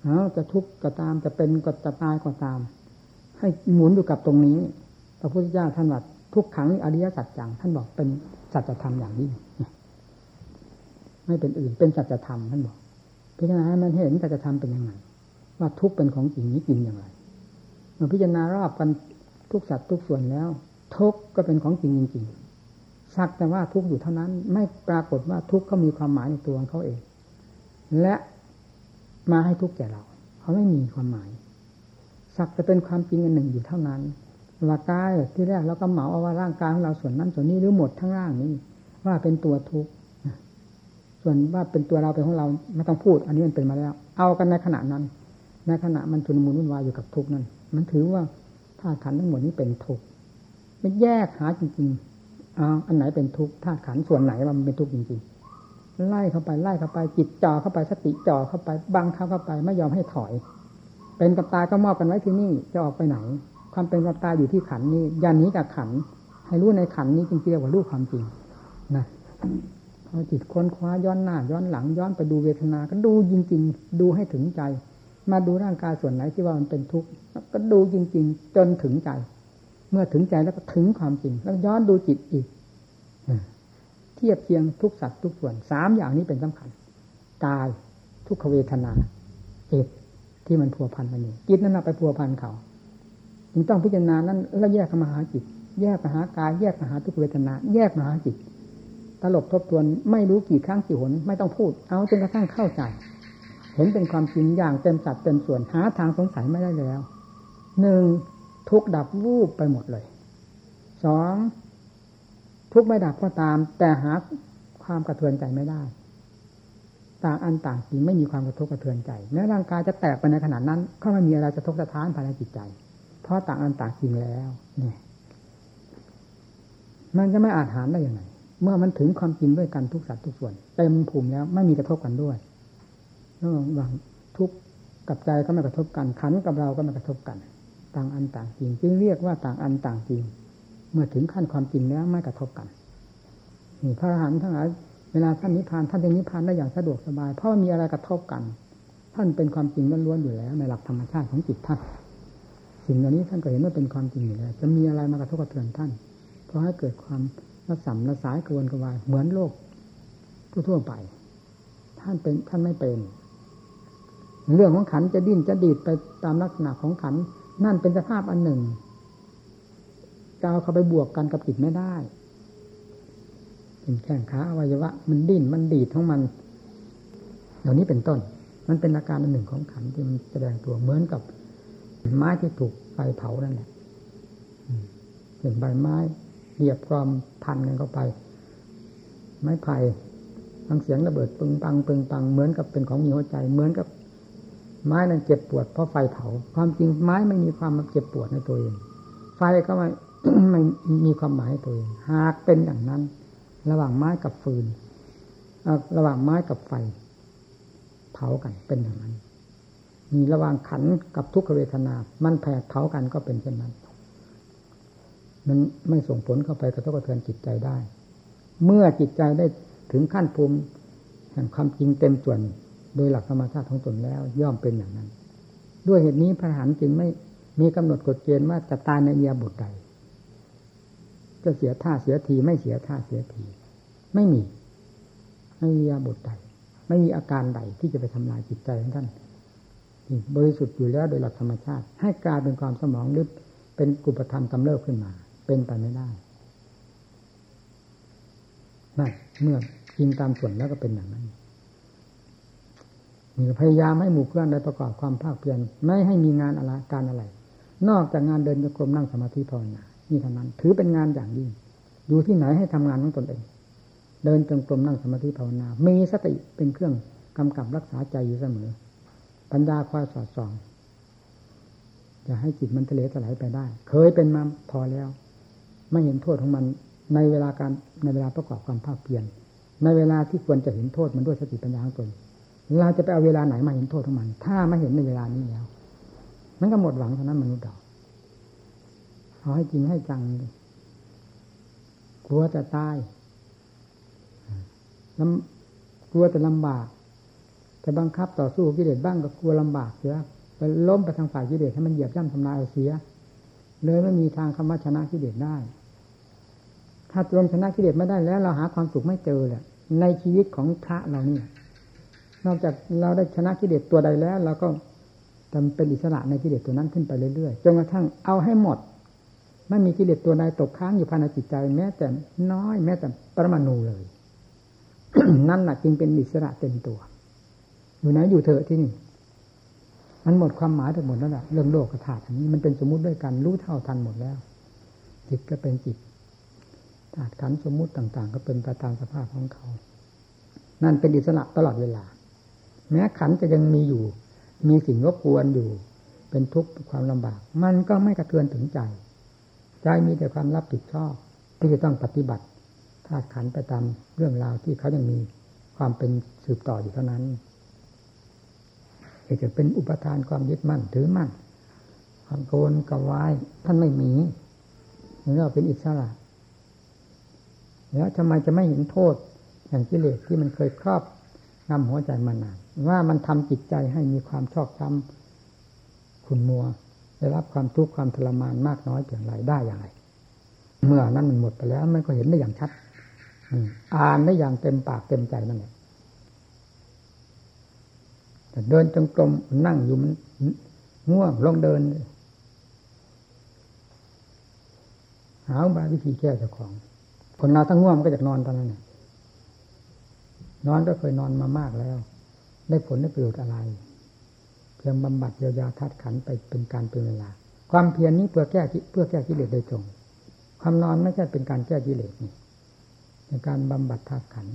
เอาจะทุกข์ก็ตามจะเป็นก็จะตายก็ตาม ให้หมุนอยู่กับตรงนี้พระพุทธเจ้าท่านว่าทุกขังอริยสัจจังท่านบอกเป็นสัจธรรมอย่างนี้ไม่เป็นอื่นเป็นสัจธรรมท่านบอกพิจารณาให้มันเห็นสัจธรรมเป็นยังไงว่าทุกเป็นของจริงนี้จริงอย่างไรเมื่อพิจารณารอบกันทุกสัตว์ทุกส่วนแล้ว ทุกก็เป็นของจริงจริง สักแต่ว่าทุกอยู่เท่านั้น ไม่ปรากฏว่าทุกเขามีความหมายในตัวของเขาเอง และมาให้ทุกแก่เรา เขาไม่มีความหมาย สักจะเป็นความจริงอันหนึ่งอยู่เท่านั้นว่ากายที่แรกเราก็เหมาเอาว่าร่างกายของเราส่วนนั้นส่วนนี้หรือหมดทั้งร่างนี้ ว่าเป็นตัวทุกข์ส่วนว่าเป็นตัวเราเป็นของเราไม่ต้องพูด อันนี้มันเป็นมาแล้ว เอากันในขณะนั้น ในขณะมันชุนมุนวุ่นวายอยู่กับทุกข์นั้น มันถือว่าธาตุขันทั้งหมดนี้เป็นทุกข์ไม่แยกหาจริงๆ อาอันไหนเป็นทุกข์ธาตุขันส่วนไหนมันเป็นทุกข์จริงๆไล่เข้าไปไล่เข้าไปจิตจ่อเข้าไปสติจ่อเข้าไปบังเข้าเข้าไปไม่ยอมให้ถอย เป็นกับตายก็มอบกันไว้ที่นี่จะออกไปไหน ความเป็นความตายอยู่ที่ขันนี้ยันนี้จากขัน ให้รู้ในขันนี้จริงๆเรียกว่ารู้ความจริงนะพอจิตค้นคว้าย้อนหน้าย้อนหลังย้อนไปดูเวทนาก็ดูจริง ๆ ดูให้ถึงใจ มาดูร่างกายส่วนไหนที่ว่ามันเป็นทุกข์ก็ดูจริง ๆ จนถึงใจ เมื่อถึงใจแล้วก็ถึงความจริง แล้วย้อนดูจิตอีกเทียบเทียงทุกสัตว์ทุกส่วนสามอย่างนี้เป็นสำคัญกายทุกขเวทนาจิตที่มันพัวพันกันอยู่จิตนั้นไปพัวพันเขาจึงต้องพิจารณานั้นแล้วแยกมาหาจิต แยกมาหากายแยกมาหาทุกเวทนา แยกมาหาจิตตลบทบทวนไม่รู้กี่ครั้งกี่หนไม่ต้องพูด เอาจนกระทั่งเข้าใจ เห็นเป็นความจริงอย่างเต็มสัดเต็มส่วนหาทางสงสัยไม่ได้แล้วหนึ่ง ทุกดับวูบไปหมดเลยสองทุกไม่ดับก็ตาม แต่หาความกระเทือนใจไม่ได้ ต่างอันต่างจริงไม่มีความกระทบกระเทือนใจแม้ร่างกายจะแตกไปในขนาดนั้น ก็ไม่มีอะไรจะทกสะท้านภายในจิตใจ เพราะต่างอันต่างจริงแล้ว เนี่ย มันจะไม่อาจหารได้ยังไงเมื่อมันถึงความจริงด้วยกันทุกสัตว์ทุกส่วนเต็มภูมิแล้วไม่มีกระทบกันด้วยระหว่างทุกกับใจก็ไม่กระทบกันขันกับเราก็ไม่กระทบกัน ต่างอันต่างจริง จึงเรียกว่าต่างอันต่างจริง เมื่อถึงขั้นความจริงแล้วไม่กระทบกันนี่พระอรหันต์ทั้งหลายเวลาท่านนิพพานท่านจะนิพพานได้อย่างสะดวกสบาย เพราะมีอะไรกระทบกัน ท่านเป็นความจริงล้วนๆอยู่แล้ว ในหลักธรรมชาติของจิตท่านสิ่งเหล่านี้ท่านก็เห็นว่าเป็นความจริงอยู่แล้วจะมีอะไรมากระทบกระเทือนท่าน เพราะให้เกิดความระสำระสายกระวนกระวายเหมือนโลกทั่วๆไป ท่านเป็นท่านไม่เป็น เรื่องของขันจะดิ้นจะดีดไปตามลักษณะของขัน นั่นเป็นสภาพอันหนึ่งจะเอาเข้าไปบวกกันกับจิตไม่ได้เป็นแข้งขาอวัยวะ มันดิ้นมันดีดของมัน เหล่านี้เป็นต้น มันเป็นอาการอันหนึ่งของขันที่มันแสดงตัวเหมือนกับไม้ที่ถูกไฟเผานั่นแหละเป็นใบไม้เหยียบกรอมพันกันเข้าไป ไม้ไผ่ฟังเสียงระเบิดปึงปังปึงปังเหมือนกับเป็นของมีหัวใจ เหมือนกับ ไม้นั้นเจ็บปวดเพราะไฟเผา ความจริงไม้ไม่มีความเจ็บปวดในตัวเอง ไฟก็ไม่ไม่มีความหมายในตัวเอง หากเป็นอย่างนั้น ระหว่างไม้กับฟืน ระหว่างไม้กับไฟ เผากันเป็นอย่างนั้น มีระหว่างขันกับทุกขเวทนา มันแผดเผากันก็เป็นเช่นนั้น มันไม่ส่งผลเข้าไปกระทบกระเทือนจิตใจได้ เมื่อจิตใจได้ถึงขั้นภูมิแห่งความจริงเต็มส่วน โดยหลักธรรมชาติของตนแล้ว ย่อมเป็นอย่างนั้น ด้วยเหตุนี้พระหันจึงไม่มีกำหนดกฎเกณฑ์ว่าจะตายในเอียบุตรใด จะเสียท่าเสียทีไม่เสียท่าเสียที ไม่มีไม่มีอาบทใด ไม่มีอาการใดที่จะไปทำลายจิตใจของท่านบริสุทธิ์อยู่แล้วโดยหลักธรรมชาติ ให้กลายเป็นความสมองหรือเป็นกุปธรรมกำเริบขึ้นมา เป็นไปไม่ได้นั่นเมื่อจริงตามส่วนแล้วก็เป็นอย่างนั้น พยายามให้หมู่เพื่อนได้ประกอบความภาคเพียรไม่ให้มีงานอะไรการอะไร นอกจากงานเดินโยกรมนั่งสมาธิภาวนานี่เท่านั้น ถือเป็นงานอย่างยิ่งอยู่ที่ไหนให้ทำงานของตนเอง เดินจงกรมนั่งสมาธิภาวนา มีสติเป็นเครื่องกำกับรักษาใจอยู่เสมอ ปัญญาคอยสอดส่องจะให้จิตมันทะเลสลายไปได้ เคยเป็นมาพอแล้ว ไม่เห็นโทษของมันในเวลาการในเวลาประกอบความภาคเพียรในเวลาที่ควรจะเห็นโทษมันด้วยสติปัญญาของตน เราจะไปเอาเวลาไหนมาเห็นโทษของมัน ถ้าไม่เห็นในเวลานี้แล้ว มันก็หมดหวังเท่านั้นมนุษย์เราเอาให้จริงให้จังกลัวจะตายลำกลัวแต่ลำบากจะบังคับต่อสู้กิเลสบ้างก็กลัวลำบากเสียไปล้มไปทางฝ่ายกิเลสให้มันเหยียบย่ำทำลายเอาเสีย เลยไม่มีทางคำว่าชนะกิเลสได้ ถ้าลมชนะกิเลสไม่ได้แล้ว เราหาความสุขไม่เจอแหละในชีวิตของพระเราเนี่ย นอกจากเราได้ชนะกิเลสตัวใดแล้วเราก็ทำเป็นอิสระในกิเลสตัวนั้นขึ้นไปเรื่อยๆจนกระทั่งเอาให้หมด ไม่มีกิเลสตัวใดตกค้างอยู่ภายในจิตใจ แม้แต่น้อยแม้แต่ประมาณูเลย นั่นแหละจึงเป็นอิสระเต็มตัว อยู่ไหนอยู่เถอะที่นี่มันหมดความหมายไปหมดแล้วแหละเรื่องโลกกระถาดนี้มันเป็นสมมุติด้วยกันรู้เท่าทันหมดแล้ว จิตก็เป็นจิตธาตุขันสมมุติต่าง ๆ ก็เป็นไปตามสภาพของเขา นั่นเป็นอิสระตลอดเวลา แม้ขันจะยังมีอยู่ มีสิ่งรบกวนอยู่ เป็นทุกข์ความลำบาก มันก็ไม่กระเทือนถึงใจ ใจมีแต่ความรับผิดชอบ ที่จะต้องปฏิบัติธาตุขันไปตามเรื่องราวที่เขายังมีความเป็นสืบต่ออยู่เท่านั้นจะเป็นอุปทานความยึดมั่นถือมั่นความโกนกวายท่านไม่มีนี่เราเป็นอิสระแล้วทำไมจะไม่เห็นโทษอย่างกิเลสที่มันเคยครอบ งำหัวใจมานาน ว่ามันทำจิตใจให้มีความชอบธรรมขุนมัว ได้รับความทุกข์ความทรมานมากน้อยอย่างไรได้อย่างไร เมื่อนั้นมันหมดไปแล้ว มันก็เห็นได้อย่างชัดอ่านได้อย่างเต็มปากเต็มใจนั่นแหละแต่เดินจงกรมนั่งอยู่มันง่วงลงเดินหาบาวิธีแก้เจ้าของคนเราทั้งง่วงก็จะนอนตอนนั้นน นอนก็เคยนอนมามากแล้ว ได้ผลได้ประโยชน์อะไร เพียงบำบัดเยียวยาทัดขันไปเป็นการเป็นเวลา ความเพียรนี้เพื่อแก้เพื่อแก้กิเลสโดยตรงความนอนไม่ใช่เป็นการแก้กิเลสนี่ในการบำบัดธาตุขัน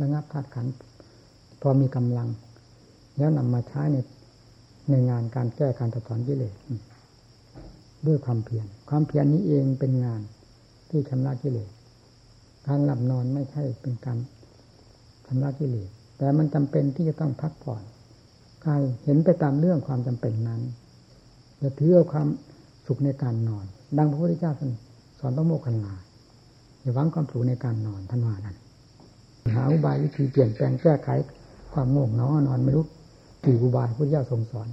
ระงับธาตุขันพอมีกำลัง แล้วนำมาใช้ในในงานการแก้การถอดกิเลสด้วยความเพียรความเพียรนี้เองเป็นงานที่ชำระกิเลสการหลับนอนไม่ใช่เป็นการ ชำระกิเลสแต่มันจำเป็นที่จะต้องพักผ่อนกายเห็นไปตามเรื่องความจำเป็นนั้นอย่าถือเอาความสุขในการนอน ดังพระพุทธเจ้าท่านสอนพระโมคคัลลาอย่าหวังความสุขในการนอนท่านว่านั้นหาอุบายวิธีเปลี่ยนแปลงแก้ไขความโง่เงานอนไม่รู้กี่อุบายพุทธเจ้าทรงสอน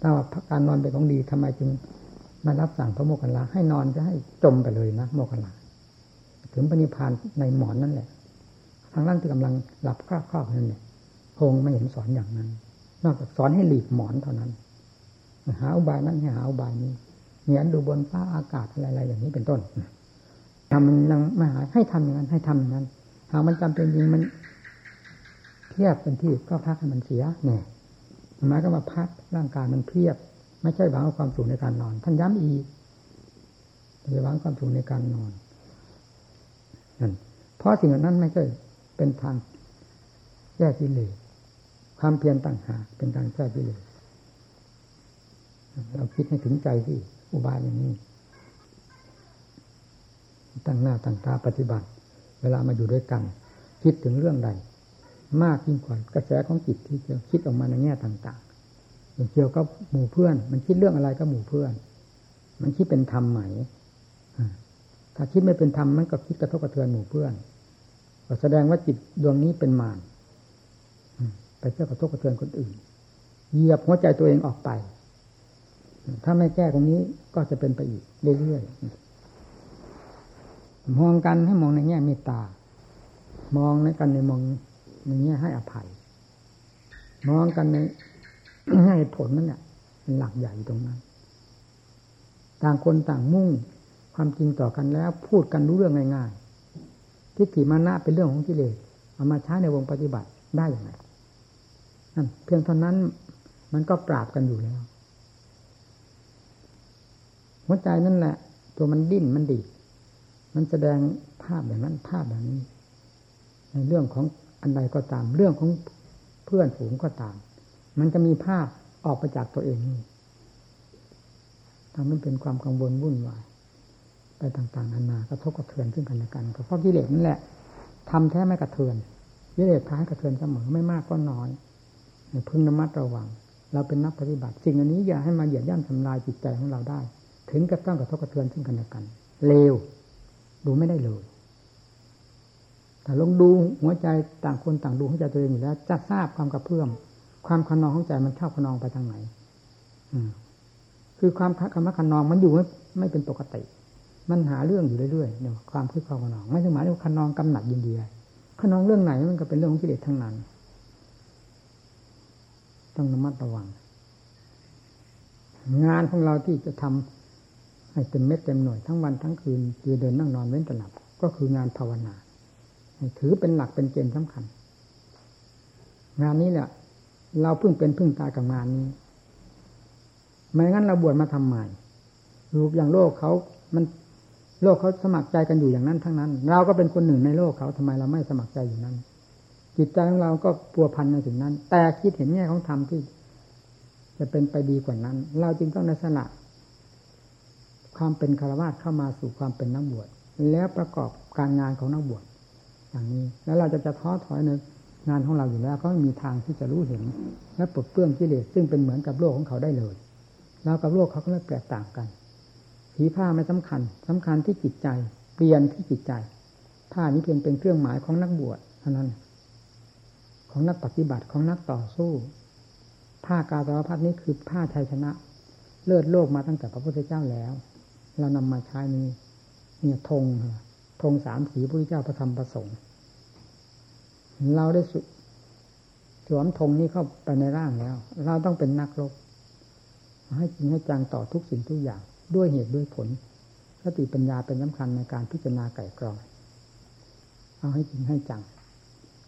ถ้าว่าการนอนเป็นของดีทำไมจึงมารับสั่งพระโมคคัลลาให้นอนจะให้จมไปเลยนะโมคคัลลาถึงปณิพานในหมอนนั่นแหละ ทางร่างที่กำลังหลับครอบๆนั่นเนี่ยคงไม่เห็นสอนอย่างนั้น นอกจากสอนให้หลีกหมอนเท่านั้น หาอุบายนั้นให้หาอุบายนี้เหงียนดูบนฟ้าอากาศอะไรๆอย่างนี้เป็นต้นทำมันยังไม่หายให้ทำอย่างนั้น ให้ทำอย่างนั้น หากมันจำเป็นจริงมัน เทียบเป็นที่ก็พักให้มันเสียเนี่ยหมายก็มาพักร่างกายมันเพียบ ไม่ใช่หวังเอาความสุขในการนอน ท่านย้ำอีกอย่าหวังความสุขในการนอนนั่นเพราะสิ่งนั้นไม่ใช่ เป็นทางแก้กิเลสความเพียรต่างหากเป็นทางแก้กิเลสเราคิดให้ถึงใจที่อุบายอย่างนี้ ตั้งหน้าตั้งตาปฏิบัติ เวลามาอยู่ด้วยกัน คิดถึงเรื่องใด มากยิ่งกว่ากระแสของจิตที่จะคิดออกมาในแง่ต่างๆเกี่ยวกับหมู่เพื่อน มันคิดเรื่องอะไรก็หมู่เพื่อน มันคิดเป็นธรรมไหมถ้าคิดไม่เป็นธรรมมันก็คิดกระทบกระเทือนหมู่เพื่อน แสดงว่าจิตดวงนี้เป็นมารไปเชื่อกระทบกระเทือนคนอื่นเหยียบหัวใจตัวเองออกไป ถ้าไม่แก้ตรงนี้ก็จะเป็นไปอีกเรื่อยๆมองกันให้มองในแง่เมตตา มองในกันในมองในแง่ให้อภัย มองกันในแง่ผลนั่นแหละเป็นหลักใหญ่ตรงนั้น ต่างคนต่างมุ่งความจริงต่อกันแล้ว พูดกันรู้เรื่องง่ายๆ ทิฏฐิมานะเป็นเรื่องของกิเลสเอามาใช้ในวงปฏิบัติได้อย่างไรนั่นเพียงเท่านั้นมันก็ปราบกันอยู่แล้ว หัวใจนั่นแหละ ตัวมันดิ้นมันดี มันแสดงภาพอย่างนั้นภาพอย่างนี้ ในเรื่องของอันใดก็ตาม เรื่องของเพื่อนฝูงก็ตาม มันจะมีภาพออกไปจากตัวเองทำให้เป็นความกังวลวุ่นวาย ไปต่างๆนานากระทบกระเทือนซึ่งกันและกันก็เพราะกิเลสนั่นแหละทำแท้ไม่กระเทือนกิเลสท้ายกระเทือนเสมอไม่มากก็น้อยพึงระมัดระวัง เราเป็นนักปฏิบัติสิ่งอันนี้อย่าให้มาเหยียดย่ำทำลายจิตใจของเราได้ ถึงกับต้องกระทบกระเทือนซึ่งกันและกันเลวดูไม่ได้เลยแต่ลงดูหัวใจต่างคนต่างดูหัวใจตัวเองอยู่แล้ว จะทราบความกระเพื่อม ความขนองของใจมันชอบขนองไปทางไหนคือความคำว่าขนองมันอยู่ไม่ไม่เป็นปกติ มันหาเรื่องอยู่เรื่อยๆเนี่ยความคิดความขนอง ไม่ใช่หมายถึงขนองกำหนัดยินดีขนองเรื่องไหนมันก็เป็นเรื่องของกิเลสทั้งนั้น ต้องระมัดระวัง งานของเราที่จะทำให้เต็มเม็ดเต็มหน่วยทั้งวันทั้งคืนคือเดินนั่งนอนเว้นแต่หลับ ก็คืองานภาวนาถือเป็นหลักเป็นเกณฑ์สำคัญ งานนี้แหละเราเพิ่งเป็นพิ่งตายกับงานนี้ ไม่งั้นเราบวชมาทำใหม่รูปอย่างโลกเขามัน โลกเขาสมัครใจกันอยู่อย่างนั้นทั้งนั้น เราก็เป็นคนหนึ่งในโลกเขาทำไมเราไม่สมัครใจอยู่นั้น จิตใจของเราก็ปัวพันในสิ่งนั้น แต่คิดเห็นแง่ของธรรมที่ จะเป็นไปดีกว่านั้น เราจึงต้องในสละความเป็นคารวะเข้ามาสู่ความเป็นนักบวชแล้วประกอบการงานของนักบวชอย่างนี้ แล้วเราจะจะท้อถอยในงานของเราอยู่แล้วก็ไม่มีทางที่จะรู้เห็น และปลดเปลื้องกิเลสซึ่งเป็นเหมือนกับโลกของเขาได้เลยเรากับโลกเขาก็ไม่แตกต่างกัน สีผ้าไม่สำคัญสำคัญที่จิตใจ เปลี่ยนที่จิตใจ ผ้านี้เพียงเป็นเครื่องหมายของนักบวชเท่านั้น ของนักปฏิบัติของนักต่อสู้ ผ้ากาสาวพัดนี้คือผ้าชัยชนะ เลิศโลกมาตั้งแต่พระพุทธเจ้าแล้ว เรานำมาใช้นี้เนี่ยธงธงสามสีพระพุทธเจ้าพระธรรมประสงค์เราได้สวมธงนี้เข้าไปในร่างแล้ว เราต้องเป็นนักรบให้จริงให้จังต่อทุกสิ่งทุกอย่าง ด้วยเหตุด้วยผลสติปัญญาเป็นสำคัญในการพิจารณาไก่กรองเอาให้จริงให้จัง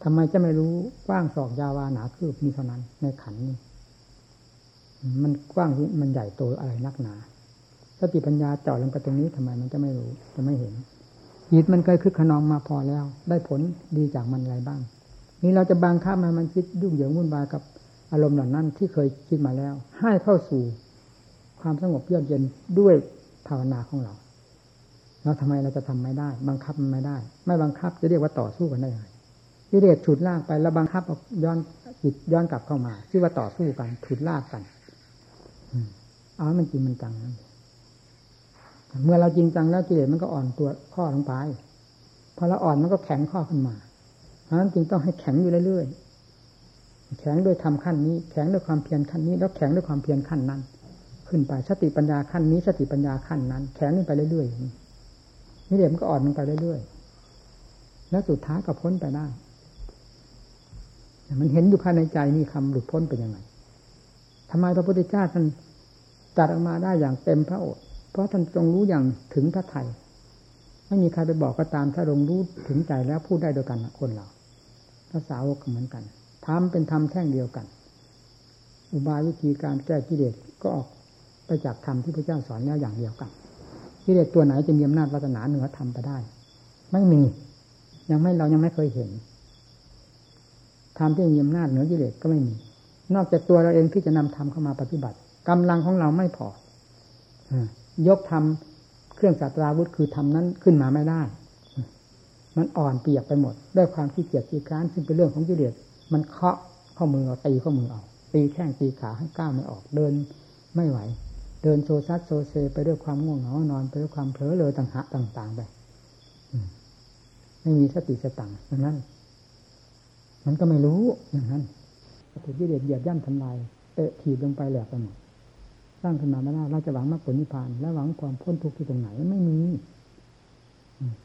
ทำไมจะไม่รู้กว้างศอกยาวาหนาคืบมีเท่านั้น ในขันนี้มันกว้างมันใหญ่โตอะไรนักหนาสติปัญญาเจาะลงไปตรงนี้ทำไมมันจะไม่รู้จะไม่เห็นจิตมันเคยคึกขนองมาพอแล้ว ได้ผลดีจากมันอะไรบ้าง นี่เราจะบังคับมันมันคิดยุ่งเหยิงวุ่นวายกับอารมณ์เหล่านั้นที่เคยคิดมาแล้ว ให้เข้าสู่ ความสงบเยือกเย็นด้วยภาวนาของเราเราทำไมเราจะทำไม่ได้ บังคับมันไม่ได้ ไม่บังคับจะเรียกว่าต่อสู้กันได้ยังไงกิเลสฉุดลากไปแล้วบังคับย้อนจิตย้อนกลับเข้ามาชื่อว่าต่อสู้กันฉุดลากกันเอามันจริงมันจังนั้นเมื่อเราจริงจังแล้วกิเลสมันก็อ่อนตัวข้อลงไปพอเราอ่อนมันก็แข็งข้อขึ้นมาเพราะนั้นจึงต้องให้แข็งอยู่เรื่อยๆแข็งด้วยทำขั้นนี้ แข็งด้วยความเพียรขั้นนี้ แล้วแข็งด้วยความเพียรขั้นนั้น ขึ้นไปสติปัญญาขั้นนี้ สติปัญญาขั้นนั้น แข็งขึ้นไปเรื่อยๆนี่เดี๋ยวมันก็อ่อนลงไปเรื่อยๆแล้วสุดท้ายก็พ้นไปได้มันเห็นอยู่ภายในใจนี่คำหลุดพ้นเป็นยังไงทำไมพระพุทธเจ้าท่านตัดออกมาได้อย่างเต็มพระโอษฐ์เพราะท่านทรงรู้อย่างถึงพระไทยไม่มีใครไปบอกก็ตามถ้าลงรู้ถึงใจแล้วพูดได้โดยกันคนเราภาษาวกเหมือนกันทำเป็นธรรมแท่งเดียวกัน อุบายวิธีการแก้กิเลสก็ออก ไปจากธรรมที่พระเจ้าสอนแล้วอย่างเดียวกันกิเลสตัวไหนจะมีอำนาจวาสนาเหนือธรรมไปได้ ไม่มี ยังไม่เรายังไม่เคยเห็นธรรมที่มีอำนาจเหนือกิเลสก็ไม่มี นอกจากตัวเราเองที่จะนำธรรมเข้ามาปฏิบัติกำลังของเราไม่พอยกธรรมเครื่องศาสตราวุธคือธรรมนั้นขึ้นมาไม่ได้ มันอ่อนเปียกไปหมด ด้วยความขี้เกียจขี้คร้านซึ่งเป็นเรื่องของกิเลสมันเคาะข้อมือเอาตีข้อมือเอาตีแข้งตีขาให้ก้าวไม่ออกเดินไม่ไหว เดินโซซัดโซเซ ไปด้วยความง่วงเหงานอนไปด้วยความเผลอเลยต่างหะต่าง ๆ ไปไม่มีสติสตังอย่างนั้น มันก็ไม่รู้อย่างนั้นถูกกิเลสเหยียบย่ำทำลายเตะถีบลงไปแหลกไปหมดสร้างขึ้นมาไม่ได้เราจะหวังมรรคผลนิพพาน และหวังความพ้นทุกข์ที่ตรงไหนไม่มี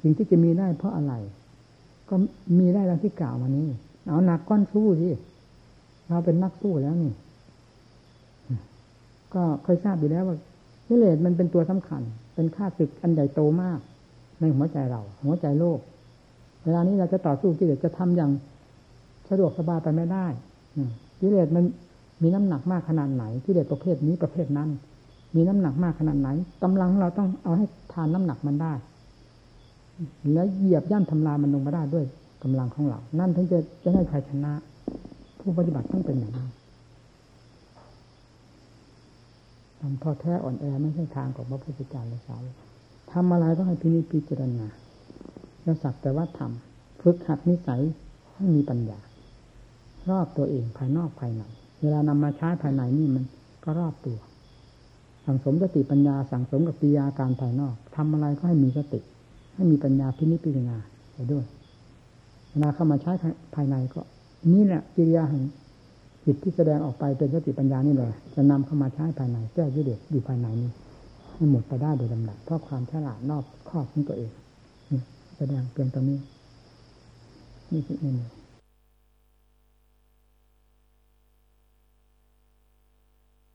สิ่งที่จะมีได้เพราะอะไร ก็มีได้ดังที่กล่าวมานี้ เอาหนักก้อนสู้สิเราเป็นนักสู้แล้วนี่ ก็เคยทราบอยู่แล้วว่ากิเลสมันเป็นตัวสำคัญ เป็นค่าศึกอันใหญ่โตมาก ในหัวใจเรา หัวใจโลก เวลานี้เราจะต่อสู้กิเลสจะทำอย่างสะดวกสบายไปไม่ได้กิเลสมันมีน้ำหนักมากขนาดไหนกิเลสประเภทนี้ประเภทนั้น มีน้ำหนักมากขนาดไหนกำลังเราต้องเอาให้ทานน้ำหนักมันได้ แล้วเหยียบย่ำทำลายมันลงมาได้ด้วยกำลังของเรา นั่นถึงจะจะได้ชัยชนะ ผู้ปฏิบัติต้องเป็นอย่างนั้น ทำท้อแท้อ่อนแอไม่ใช่ทางของพระพุทธเจ้าเลยสาวทำอะไรต้องให้พินิจพิจารณาแล้วสักแต่ว่าทำฝึกหัดนิสัยให้มีปัญญา รอบตัวเองภายนอกภายในเวลานำมาใช้ภายในนี่มันก็รอบตัว สั่งสมสติปัญญาสั่งสมกับปิยาการภายนอกทำอะไรก็ให้มีสติ ให้มีปัญญาพินิจพิจารณาไปด้วยเวลาเข้ามาใช้ภายในก็ นี่แหละกิริยาแห่ง จิตที่แสดงออกไปเป็นสติปัญญานี่เลยจะนำเข้ามาใช้ภายในแก้กิเลสอยู่ภายในนี้ให้หมดไปได้โดยลำดับเพราะความฉลาดนอกครอบของตัวเองแสดงเพียงตรงนี้นี่คือหนึ่ง